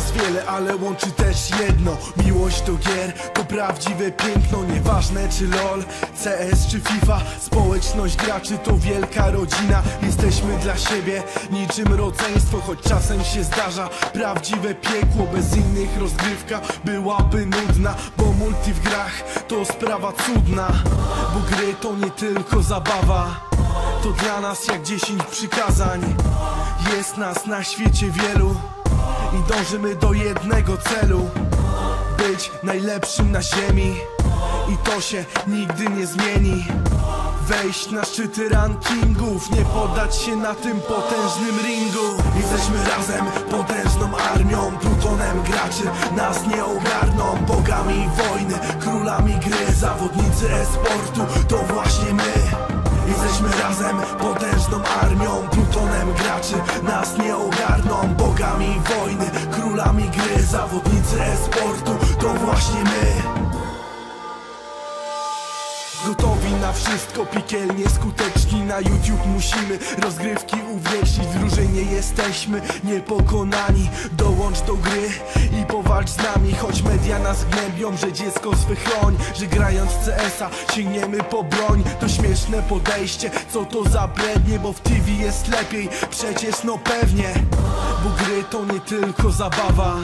nas wiele, ale łączy też jedno. Miłość do gier, to prawdziwe piękno. Nieważne czy LOL, CS czy FIFA. Społeczność graczy to wielka rodzina. Jesteśmy dla siebie niczym rodzeństwo Choć czasem się zdarza. Prawdziwe piekło Bez innych rozgrywka byłaby nudna Bo multi w grach to sprawa cudna Bo gry to nie tylko zabawa. To dla nas jak dziesięć przykazań. Jest nas na świecie wielu I dążymy do jednego celu. Być najlepszym na ziemi. I to się nigdy nie zmieni. Wejść na szczyty rankingów. Nie poddać się na tym potężnym ringu. Jesteśmy razem potężną armią. Plutonem graczy nas nie ogarną. Bogami wojny, królami gry. Zawodnicy e-sportu to właśnie my. Jesteśmy razem potężną armią. Plutonem graczy nas nie ogarną. Bogami Zawodnicy e-sportu to właśnie my. Gotowi wszystko, piekielnie skuteczni. Na YouTube musimy rozgrywki uwiecznić W drużynie jesteśmy niepokonani. Dołącz do gry i powalcz z nami. Choć media nas gnębią, że dziecko swe chroń Że grając CS-a sięgniemy po broń. To śmieszne podejście, co to za brednie Bo w TV jest lepiej, przecież no pewnie Bo gry to nie tylko zabawa.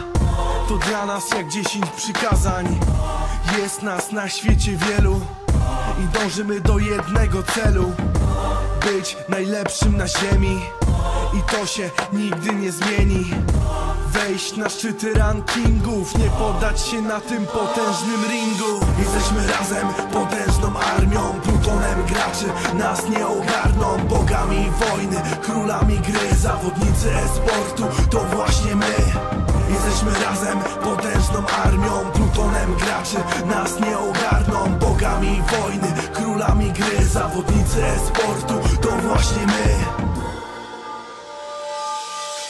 To dla nas jak dziesięć przykazań. Jest nas na świecie wielu i dążymy do jednego celu. Być najlepszym na ziemi. I to się nigdy nie zmieni. Wejść na szczyty rankingów. Nie poddać się na tym potężnym ringu. Jesteśmy razem potężną armią. Plutonem graczy nas nie ogarną. Bogami wojny, królami gry. Zawodnicy e-sportu to właśnie my. Jesteśmy razem potężną armią. Plutonem graczy nas nie ogarną Bogami wojny, królami gry Zawodnicy e-sportu to właśnie my.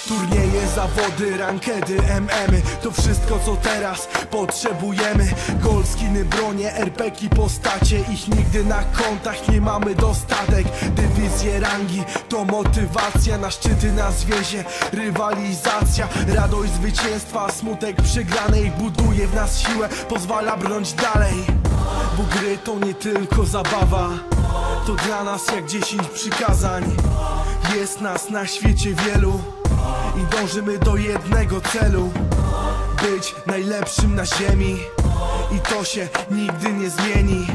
Turnieje, zawody, rankedy, MM To wszystko co teraz potrzebujemy. Gol, skiny, bronie, RPG, postacie Ich nigdy na kontach nie mamy. Dostatek Dywizje, rangi to motywacja. Na szczyty nas wiezie rywalizacja. Radość zwycięstwa, smutek przegranej Buduje w nas siłę, pozwala brnąć dalej Bo gry to nie tylko zabawa To dla nas jak dziesięć przykazań. Jest nas na świecie wielu i dążymy do jednego celu. Być najlepszym na ziemi I to się nigdy nie zmieni.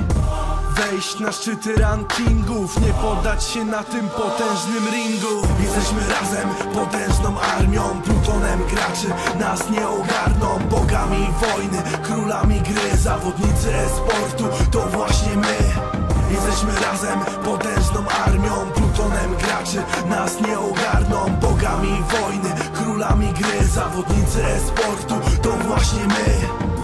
Wejść na szczyty rankingów Nie poddać się na tym potężnym ringu. Jesteśmy razem potężną armią graczy nas nie ogarną Bogami wojny, królami gry Zawodnicy e-sportu to właśnie my. Jesteśmy razem potężną armią Plutonem graczy nas nie ogarną Bogami wojny, królami gry Zawodnicy e-sportu to właśnie my